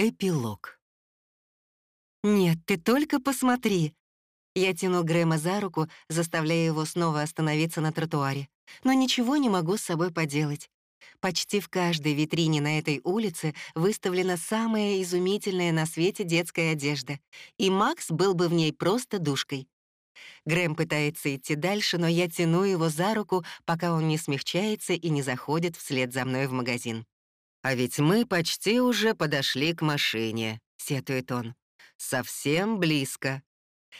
Эпилог. «Нет, ты только посмотри!» Я тяну Грэма за руку, заставляя его снова остановиться на тротуаре. Но ничего не могу с собой поделать. Почти в каждой витрине на этой улице выставлена самая изумительная на свете детская одежда, и Макс был бы в ней просто душкой. Грэм пытается идти дальше, но я тяну его за руку, пока он не смягчается и не заходит вслед за мной в магазин. «А ведь мы почти уже подошли к машине», — сетует он. «Совсем близко».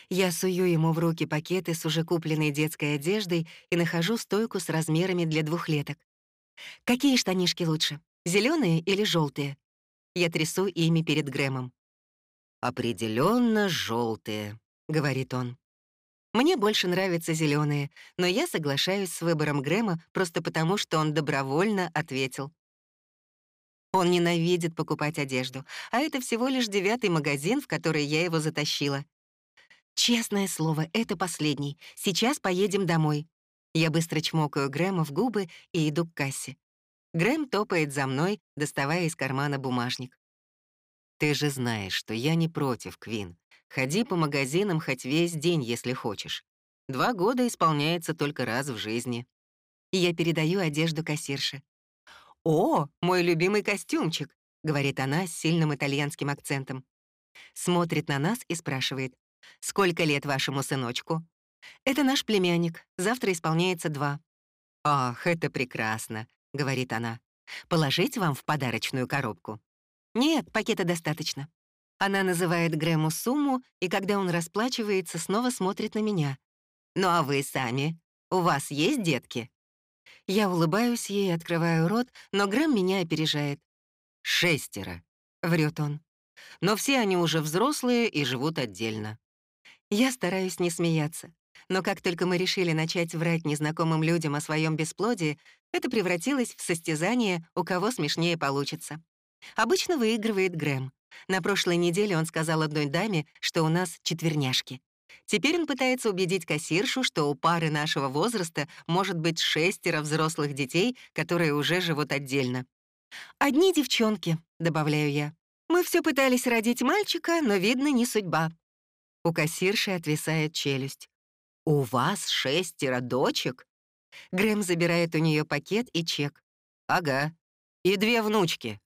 Я сую ему в руки пакеты с уже купленной детской одеждой и нахожу стойку с размерами для двухлеток. Какие штанишки лучше, зеленые или желтые? Я трясу ими перед Грэмом. Определенно желтые, говорит он. Мне больше нравятся зеленые, но я соглашаюсь с выбором Грэма просто потому, что он добровольно ответил. Он ненавидит покупать одежду, а это всего лишь девятый магазин, в который я его затащила. Честное слово, это последний. Сейчас поедем домой. Я быстро чмокаю Грэма в губы и иду к кассе. Грэм топает за мной, доставая из кармана бумажник. «Ты же знаешь, что я не против, Квин. Ходи по магазинам хоть весь день, если хочешь. Два года исполняется только раз в жизни». Я передаю одежду кассирше. «О, мой любимый костюмчик», — говорит она с сильным итальянским акцентом. Смотрит на нас и спрашивает, «Сколько лет вашему сыночку?» «Это наш племянник, завтра исполняется два». «Ах, это прекрасно», — говорит она. «Положить вам в подарочную коробку?» «Нет, пакета достаточно». Она называет Грэму сумму, и когда он расплачивается, снова смотрит на меня. «Ну а вы сами? У вас есть детки?» Я улыбаюсь ей, открываю рот, но Грэм меня опережает. «Шестеро», — врет он. «Но все они уже взрослые и живут отдельно». Я стараюсь не смеяться. Но как только мы решили начать врать незнакомым людям о своем бесплодии, это превратилось в состязание, у кого смешнее получится. Обычно выигрывает Грэм. На прошлой неделе он сказал одной даме, что у нас четверняшки. Теперь он пытается убедить кассиршу, что у пары нашего возраста может быть шестеро взрослых детей, которые уже живут отдельно. «Одни девчонки», — добавляю я. «Мы все пытались родить мальчика, но, видно, не судьба». У кассирши отвисает челюсть. «У вас шестеро дочек?» Грэм забирает у нее пакет и чек. «Ага. И две внучки».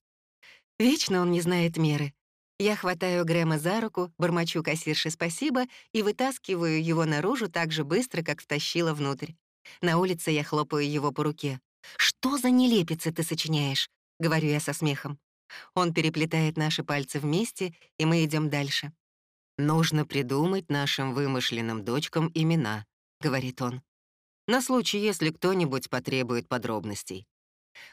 Вечно он не знает меры. Я хватаю Грэма за руку, бормочу кассирше спасибо и вытаскиваю его наружу так же быстро, как втащила внутрь. На улице я хлопаю его по руке. «Что за нелепицы ты сочиняешь?» — говорю я со смехом. Он переплетает наши пальцы вместе, и мы идем дальше. «Нужно придумать нашим вымышленным дочкам имена», — говорит он. «На случай, если кто-нибудь потребует подробностей.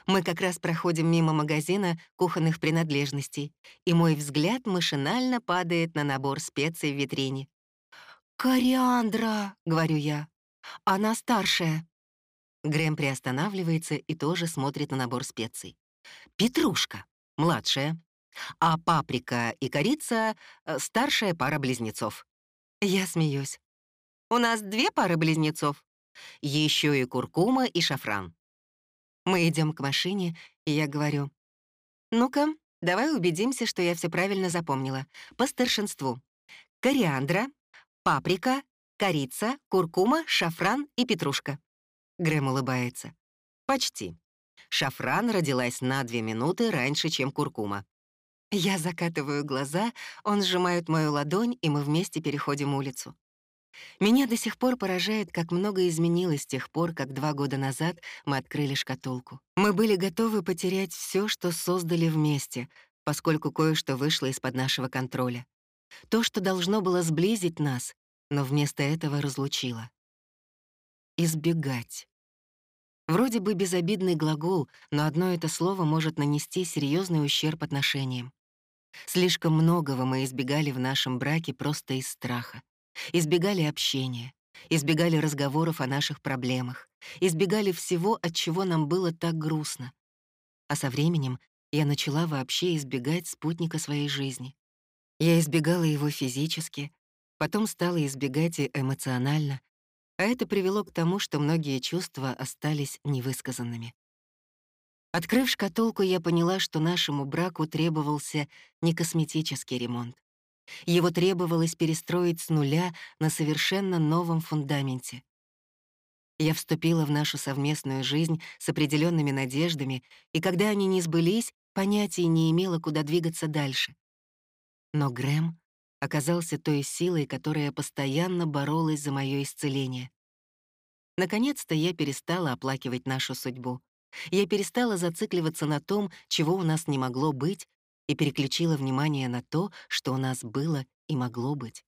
Мы как раз проходим мимо магазина кухонных принадлежностей, и мой взгляд машинально падает на набор специй в витрине. «Кориандра!» — говорю я. «Она старшая». Грэм приостанавливается и тоже смотрит на набор специй. «Петрушка, младшая, а паприка и корица — старшая пара близнецов». Я смеюсь. «У нас две пары близнецов. Еще и куркума и шафран. Мы идем к машине, и я говорю, «Ну-ка, давай убедимся, что я все правильно запомнила. По старшинству. Кориандра, паприка, корица, куркума, шафран и петрушка». Грэм улыбается. «Почти. Шафран родилась на две минуты раньше, чем куркума». Я закатываю глаза, он сжимает мою ладонь, и мы вместе переходим улицу. Меня до сих пор поражает, как много изменилось с тех пор, как два года назад мы открыли шкатулку. Мы были готовы потерять все, что создали вместе, поскольку кое-что вышло из-под нашего контроля. То, что должно было сблизить нас, но вместо этого разлучило. Избегать. Вроде бы безобидный глагол, но одно это слово может нанести серьезный ущерб отношениям. Слишком многого мы избегали в нашем браке просто из страха. Избегали общения, избегали разговоров о наших проблемах, избегали всего, от чего нам было так грустно. А со временем я начала вообще избегать спутника своей жизни. Я избегала его физически, потом стала избегать и эмоционально, а это привело к тому, что многие чувства остались невысказанными. Открыв шкатулку, я поняла, что нашему браку требовался не косметический ремонт. Его требовалось перестроить с нуля на совершенно новом фундаменте. Я вступила в нашу совместную жизнь с определенными надеждами, и когда они не сбылись, понятия не имела, куда двигаться дальше. Но Грэм оказался той силой, которая постоянно боролась за мое исцеление. Наконец-то я перестала оплакивать нашу судьбу. Я перестала зацикливаться на том, чего у нас не могло быть, и переключила внимание на то, что у нас было и могло быть.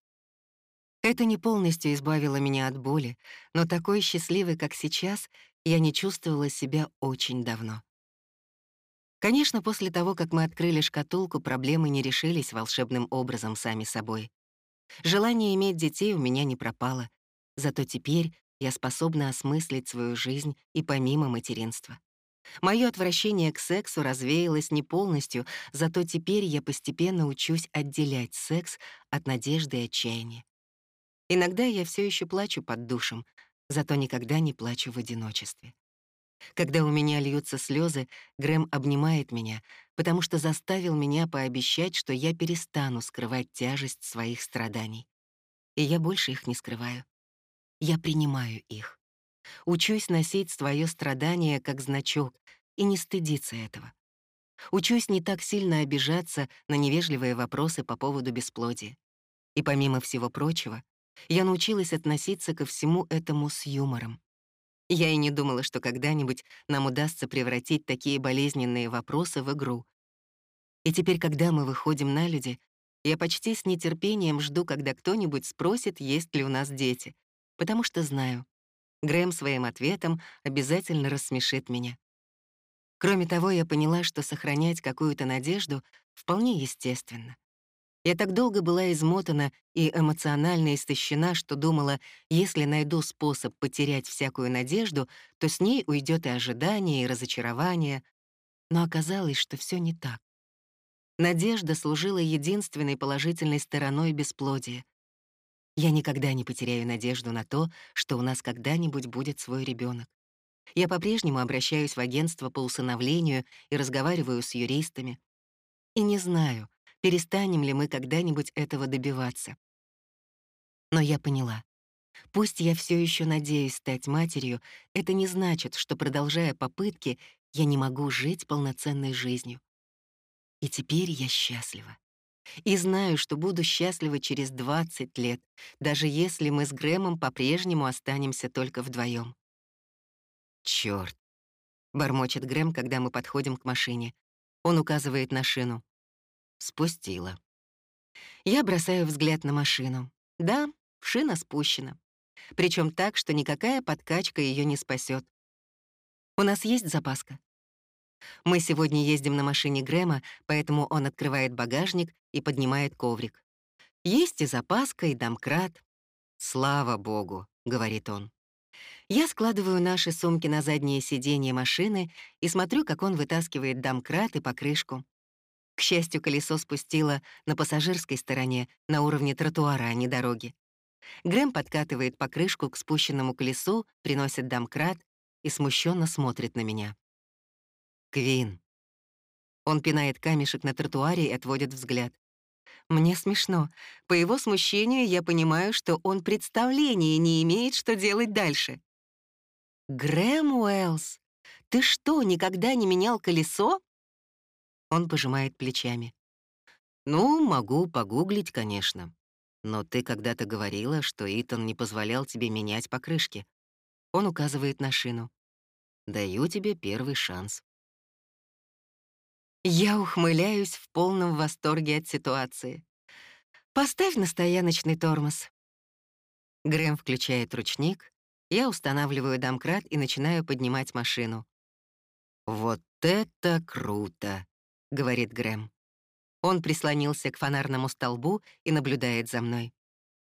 Это не полностью избавило меня от боли, но такой счастливой, как сейчас, я не чувствовала себя очень давно. Конечно, после того, как мы открыли шкатулку, проблемы не решились волшебным образом сами собой. Желание иметь детей у меня не пропало, зато теперь я способна осмыслить свою жизнь и помимо материнства. Мое отвращение к сексу развеялось не полностью, зато теперь я постепенно учусь отделять секс от надежды и отчаяния. Иногда я все еще плачу под душем, зато никогда не плачу в одиночестве. Когда у меня льются слезы, Грэм обнимает меня, потому что заставил меня пообещать, что я перестану скрывать тяжесть своих страданий. И я больше их не скрываю. Я принимаю их. Учусь носить свое страдание как значок и не стыдиться этого. Учусь не так сильно обижаться на невежливые вопросы по поводу бесплодия. И помимо всего прочего, я научилась относиться ко всему этому с юмором. Я и не думала, что когда-нибудь нам удастся превратить такие болезненные вопросы в игру. И теперь, когда мы выходим на люди, я почти с нетерпением жду, когда кто-нибудь спросит, есть ли у нас дети, потому что знаю, Грэм своим ответом обязательно рассмешит меня. Кроме того, я поняла, что сохранять какую-то надежду вполне естественно. Я так долго была измотана и эмоционально истощена, что думала, если найду способ потерять всякую надежду, то с ней уйдет и ожидание, и разочарование. Но оказалось, что все не так. Надежда служила единственной положительной стороной бесплодия. Я никогда не потеряю надежду на то, что у нас когда-нибудь будет свой ребенок. Я по-прежнему обращаюсь в агентство по усыновлению и разговариваю с юристами. И не знаю, перестанем ли мы когда-нибудь этого добиваться. Но я поняла. Пусть я все еще надеюсь стать матерью, это не значит, что, продолжая попытки, я не могу жить полноценной жизнью. И теперь я счастлива. И знаю, что буду счастлива через 20 лет, даже если мы с Грэмом по-прежнему останемся только вдвоем. Черт! бормочет Грэм, когда мы подходим к машине. Он указывает на шину. Спустила. Я бросаю взгляд на машину. Да, шина спущена. Причем так, что никакая подкачка ее не спасет. У нас есть запаска? Мы сегодня ездим на машине Грэма, поэтому он открывает багажник и поднимает коврик. Есть и запаска, и домкрат. «Слава богу», — говорит он. Я складываю наши сумки на заднее сиденье машины и смотрю, как он вытаскивает домкрат и покрышку. К счастью, колесо спустило на пассажирской стороне, на уровне тротуара, а не дороги. Грэм подкатывает покрышку к спущенному колесу, приносит домкрат и смущенно смотрит на меня. Квин. Он пинает камешек на тротуаре и отводит взгляд. Мне смешно. По его смущению я понимаю, что он представления не имеет, что делать дальше. «Грэм Уэллс, ты что, никогда не менял колесо?» Он пожимает плечами. «Ну, могу погуглить, конечно. Но ты когда-то говорила, что Итан не позволял тебе менять покрышки. Он указывает на шину. Даю тебе первый шанс. Я ухмыляюсь в полном восторге от ситуации. «Поставь на стояночный тормоз». Грэм включает ручник, я устанавливаю домкрат и начинаю поднимать машину. «Вот это круто!» — говорит Грэм. Он прислонился к фонарному столбу и наблюдает за мной.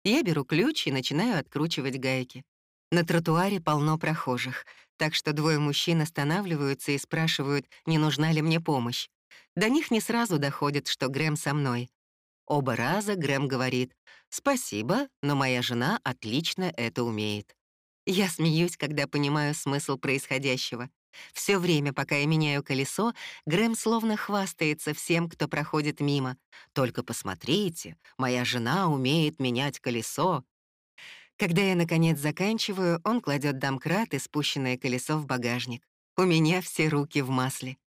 Я беру ключ и начинаю откручивать гайки. На тротуаре полно прохожих, так что двое мужчин останавливаются и спрашивают, не нужна ли мне помощь. До них не сразу доходит, что Грэм со мной. Оба раза Грэм говорит «Спасибо, но моя жена отлично это умеет». Я смеюсь, когда понимаю смысл происходящего. Все время, пока я меняю колесо, Грэм словно хвастается всем, кто проходит мимо. «Только посмотрите, моя жена умеет менять колесо». Когда я, наконец, заканчиваю, он кладет домкрат и спущенное колесо в багажник. У меня все руки в масле.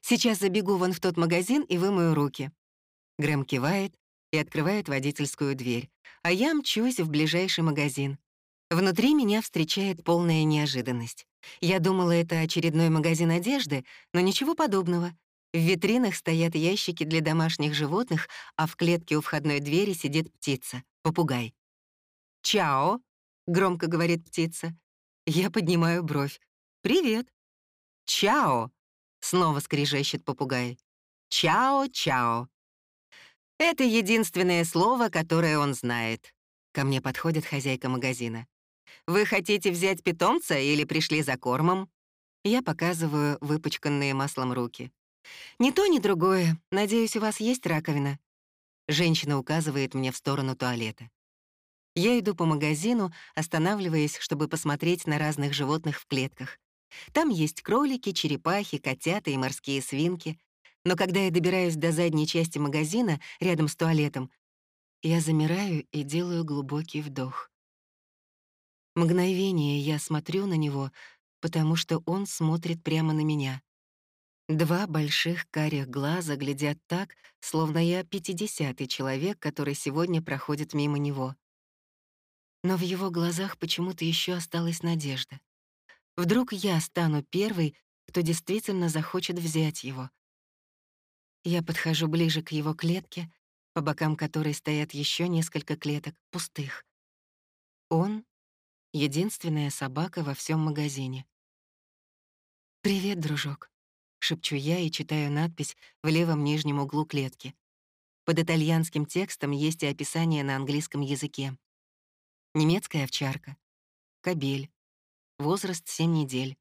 Сейчас забегу вон в тот магазин и вымою руки. Грэм кивает и открывает водительскую дверь, а я мчусь в ближайший магазин. Внутри меня встречает полная неожиданность. Я думала, это очередной магазин одежды, но ничего подобного. В витринах стоят ящики для домашних животных, а в клетке у входной двери сидит птица — попугай. «Чао!» — громко говорит птица. Я поднимаю бровь. «Привет!» «Чао!» — снова скрежещет попугай. «Чао-чао!» Это единственное слово, которое он знает. Ко мне подходит хозяйка магазина. «Вы хотите взять питомца или пришли за кормом?» Я показываю выпачканные маслом руки. «Ни то, ни другое. Надеюсь, у вас есть раковина?» Женщина указывает мне в сторону туалета. Я иду по магазину, останавливаясь, чтобы посмотреть на разных животных в клетках. Там есть кролики, черепахи, котята и морские свинки. Но когда я добираюсь до задней части магазина, рядом с туалетом, я замираю и делаю глубокий вдох. Мгновение я смотрю на него, потому что он смотрит прямо на меня. Два больших карих глаза глядят так, словно я пятидесятый человек, который сегодня проходит мимо него. Но в его глазах почему-то еще осталась надежда. Вдруг я стану первой, кто действительно захочет взять его. Я подхожу ближе к его клетке, по бокам которой стоят еще несколько клеток, пустых. Он единственная собака во всем магазине. «Привет, дружок», — шепчу я и читаю надпись в левом нижнем углу клетки. Под итальянским текстом есть и описание на английском языке. Немецкая овчарка. Кобель. Возраст 7 недель.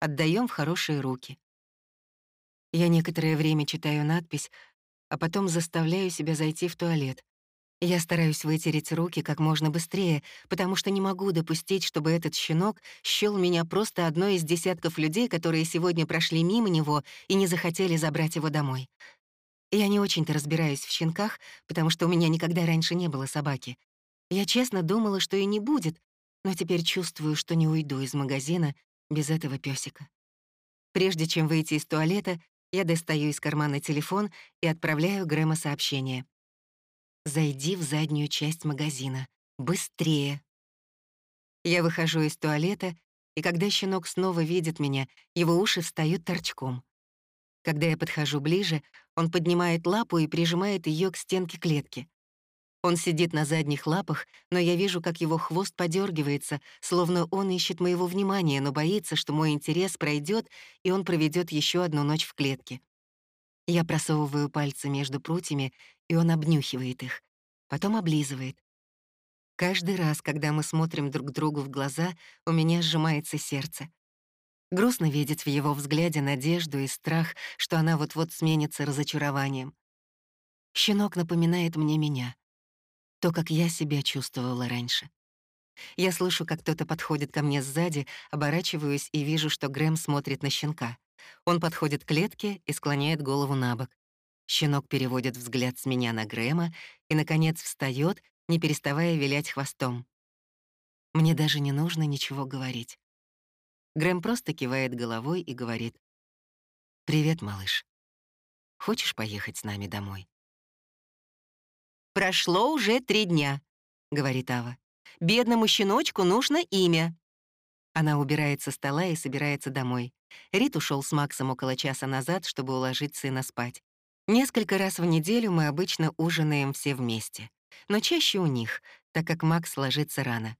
Отдаем в хорошие руки. Я некоторое время читаю надпись, а потом заставляю себя зайти в туалет, я стараюсь вытереть руки как можно быстрее, потому что не могу допустить, чтобы этот щенок счёл меня просто одной из десятков людей, которые сегодня прошли мимо него и не захотели забрать его домой. Я не очень-то разбираюсь в щенках, потому что у меня никогда раньше не было собаки. Я честно думала, что и не будет, но теперь чувствую, что не уйду из магазина без этого пёсика. Прежде чем выйти из туалета, я достаю из кармана телефон и отправляю Грэма сообщение. Зайди в заднюю часть магазина. Быстрее. Я выхожу из туалета, и когда щенок снова видит меня, его уши встают торчком. Когда я подхожу ближе, он поднимает лапу и прижимает ее к стенке клетки. Он сидит на задних лапах, но я вижу, как его хвост подергивается, словно он ищет моего внимания, но боится, что мой интерес пройдет, и он проведет еще одну ночь в клетке. Я просовываю пальцы между прутьями, и он обнюхивает их, потом облизывает. Каждый раз, когда мы смотрим друг другу в глаза, у меня сжимается сердце. Грустно видеть в его взгляде надежду и страх, что она вот-вот сменится разочарованием. Щенок напоминает мне меня. То, как я себя чувствовала раньше. Я слышу, как кто-то подходит ко мне сзади, оборачиваюсь и вижу, что Грэм смотрит на щенка. Он подходит к клетке и склоняет голову на бок. Щенок переводит взгляд с меня на Грэма и, наконец, встает, не переставая вилять хвостом. Мне даже не нужно ничего говорить. Грэм просто кивает головой и говорит. «Привет, малыш. Хочешь поехать с нами домой?» «Прошло уже три дня», — говорит Ава. «Бедному щеночку нужно имя». Она убирает со стола и собирается домой. Рит ушел с Максом около часа назад, чтобы уложить сына спать. Несколько раз в неделю мы обычно ужинаем все вместе, но чаще у них, так как Макс ложится рано.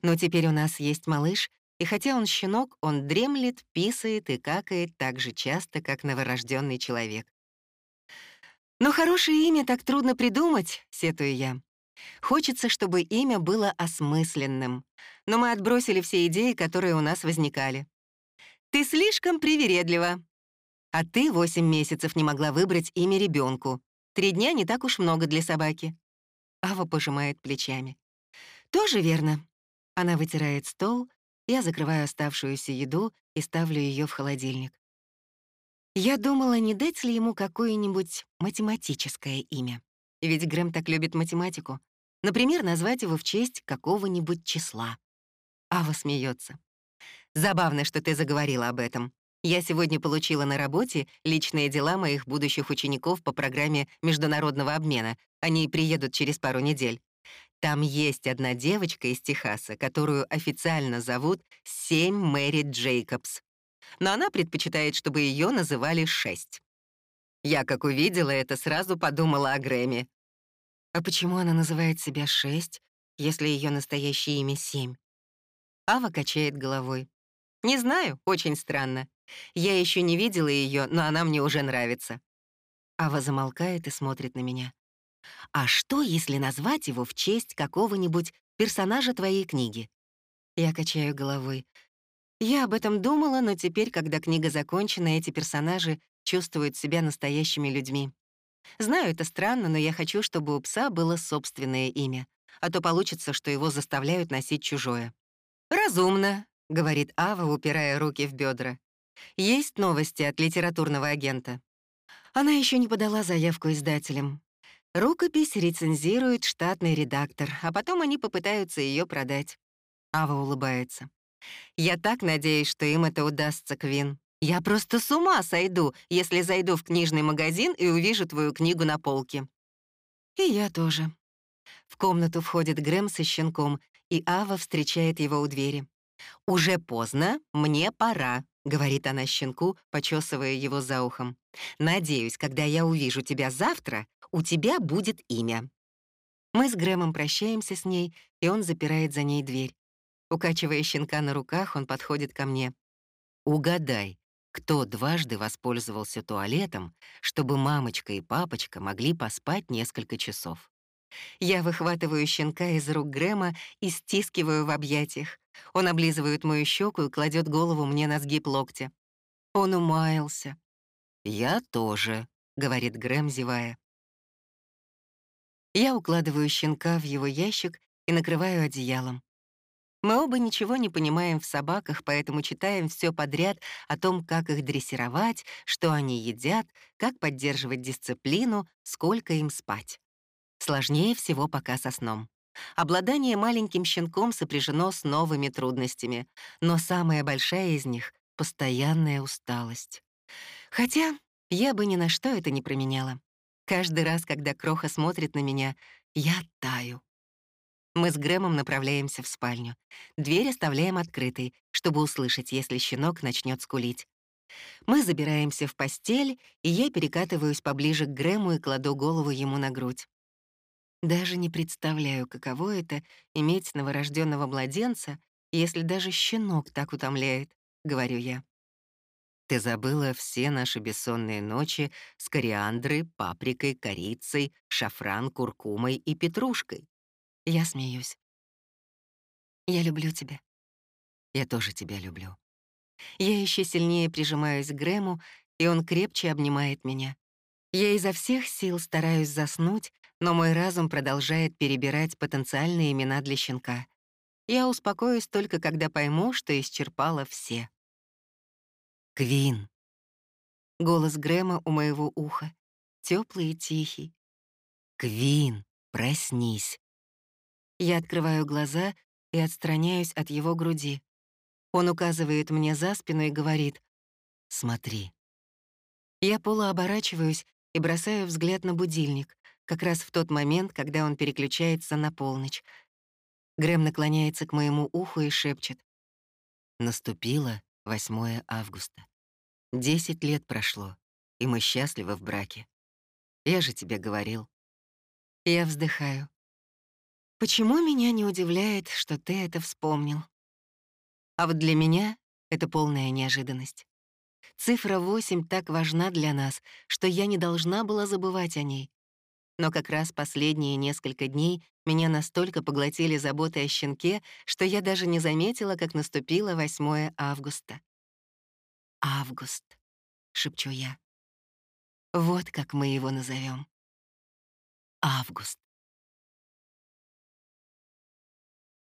Но теперь у нас есть малыш, и хотя он щенок, он дремлет, писает и какает так же часто, как новорожденный человек. «Но хорошее имя так трудно придумать», — сетую я. Хочется, чтобы имя было осмысленным, но мы отбросили все идеи, которые у нас возникали. Ты слишком привередлива. А ты восемь месяцев не могла выбрать имя ребенку. Три дня не так уж много для собаки. Ава пожимает плечами. Тоже верно. Она вытирает стол, Я закрываю оставшуюся еду и ставлю ее в холодильник. Я думала, не дать ли ему какое-нибудь математическое имя. Ведь Грэм так любит математику. Например, назвать его в честь какого-нибудь числа. Ава смеется. Забавно, что ты заговорила об этом. Я сегодня получила на работе личные дела моих будущих учеников по программе международного обмена. Они приедут через пару недель. Там есть одна девочка из Техаса, которую официально зовут Семь Мэри Джейкобс. Но она предпочитает, чтобы ее называли Шесть. Я, как увидела это, сразу подумала о Грэмми. А почему она называет себя Шесть, если ее настоящее имя Семь? Ава качает головой. Не знаю, очень странно. Я еще не видела ее, но она мне уже нравится. Ава замолкает и смотрит на меня. А что, если назвать его в честь какого-нибудь персонажа твоей книги? Я качаю головой. Я об этом думала, но теперь, когда книга закончена, эти персонажи чувствуют себя настоящими людьми. Знаю, это странно, но я хочу, чтобы у пса было собственное имя, а то получится, что его заставляют носить чужое. «Разумно», — говорит Ава, упирая руки в бедра. «Есть новости от литературного агента». Она еще не подала заявку издателям. Рукопись рецензирует штатный редактор, а потом они попытаются ее продать. Ава улыбается. «Я так надеюсь, что им это удастся, Квин. Я просто с ума сойду, если зайду в книжный магазин и увижу твою книгу на полке». И я тоже. В комнату входит Грэм со щенком, и Ава встречает его у двери. «Уже поздно, мне пора», — говорит она щенку, почесывая его за ухом. «Надеюсь, когда я увижу тебя завтра, у тебя будет имя». Мы с Грэмом прощаемся с ней, и он запирает за ней дверь. Укачивая щенка на руках, он подходит ко мне. «Угадай, кто дважды воспользовался туалетом, чтобы мамочка и папочка могли поспать несколько часов?» Я выхватываю щенка из рук Грэма и стискиваю в объятиях. Он облизывает мою щеку и кладет голову мне на сгиб локтя. Он умаялся. «Я тоже», — говорит Грэм, зевая. Я укладываю щенка в его ящик и накрываю одеялом. Мы оба ничего не понимаем в собаках, поэтому читаем все подряд о том, как их дрессировать, что они едят, как поддерживать дисциплину, сколько им спать. Сложнее всего пока со сном. Обладание маленьким щенком сопряжено с новыми трудностями, но самая большая из них — постоянная усталость. Хотя я бы ни на что это не променяла. Каждый раз, когда Кроха смотрит на меня, я таю. Мы с Грэмом направляемся в спальню. Дверь оставляем открытой, чтобы услышать, если щенок начнет скулить. Мы забираемся в постель, и я перекатываюсь поближе к Грэму и кладу голову ему на грудь. Даже не представляю, каково это — иметь новорожденного младенца, если даже щенок так утомляет, — говорю я. Ты забыла все наши бессонные ночи с кориандрой, паприкой, корицей, шафран, куркумой и петрушкой. Я смеюсь. Я люблю тебя. Я тоже тебя люблю. Я еще сильнее прижимаюсь к Грэму, и он крепче обнимает меня. Я изо всех сил стараюсь заснуть, но мой разум продолжает перебирать потенциальные имена для щенка. Я успокоюсь только, когда пойму, что исчерпала все. Квин. Голос Грэма у моего уха, теплый и тихий. Квин, проснись. Я открываю глаза и отстраняюсь от его груди. Он указывает мне за спину и говорит «Смотри». Я полуоборачиваюсь и бросаю взгляд на будильник, как раз в тот момент, когда он переключается на полночь. Грэм наклоняется к моему уху и шепчет. Наступило 8 августа. Десять лет прошло, и мы счастливы в браке. Я же тебе говорил. Я вздыхаю. Почему меня не удивляет, что ты это вспомнил? А вот для меня это полная неожиданность. Цифра 8 так важна для нас, что я не должна была забывать о ней. Но как раз последние несколько дней меня настолько поглотили заботы о щенке, что я даже не заметила, как наступило 8 августа. «Август», — шепчу я. «Вот как мы его назовем. Август».